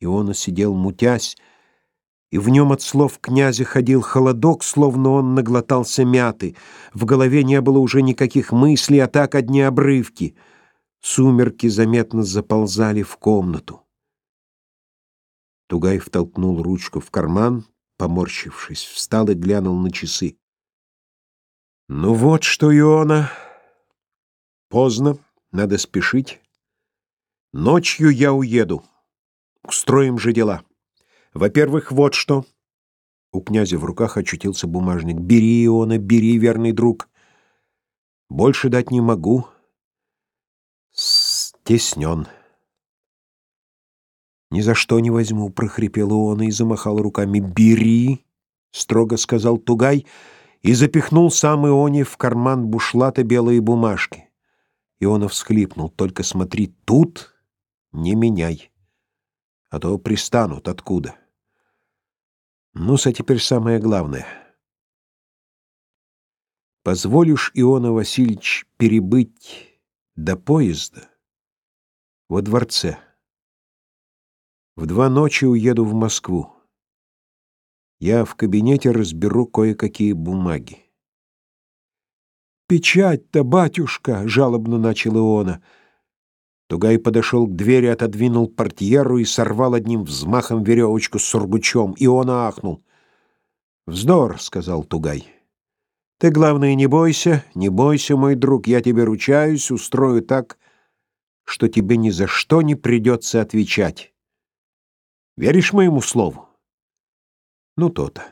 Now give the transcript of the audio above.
Иона сидел мутясь, и в нем от слов князя ходил холодок, словно он наглотался мяты. В голове не было уже никаких мыслей, а так одни обрывки. Сумерки заметно заползали в комнату. Тугай втолкнул ручку в карман, поморщившись, встал и глянул на часы. «Ну вот что, Иона, поздно, надо спешить. Ночью я уеду. Устроим же дела». Во-первых, вот что. У князя в руках очутился бумажник. Бери, Иона, бери, верный друг. Больше дать не могу. Стеснен. Ни за что не возьму, прохрипел Иона и замахал руками. Бери, строго сказал Тугай и запихнул сам Ионе в карман бушлата белые бумажки. Иона всхлипнул. Только смотри, тут не меняй а то пристанут откуда. Ну-с, а теперь самое главное. Позволишь, Иона Васильевич, перебыть до поезда во дворце. В два ночи уеду в Москву. Я в кабинете разберу кое-какие бумаги. «Печать-то, батюшка!» — жалобно начал Иона — Тугай подошел к двери, отодвинул портьеру и сорвал одним взмахом веревочку с сургучом, и он ахнул. «Вздор», — сказал Тугай. «Ты, главное, не бойся, не бойся, мой друг, я тебе ручаюсь, устрою так, что тебе ни за что не придется отвечать. Веришь моему слову?» «Ну, то-то».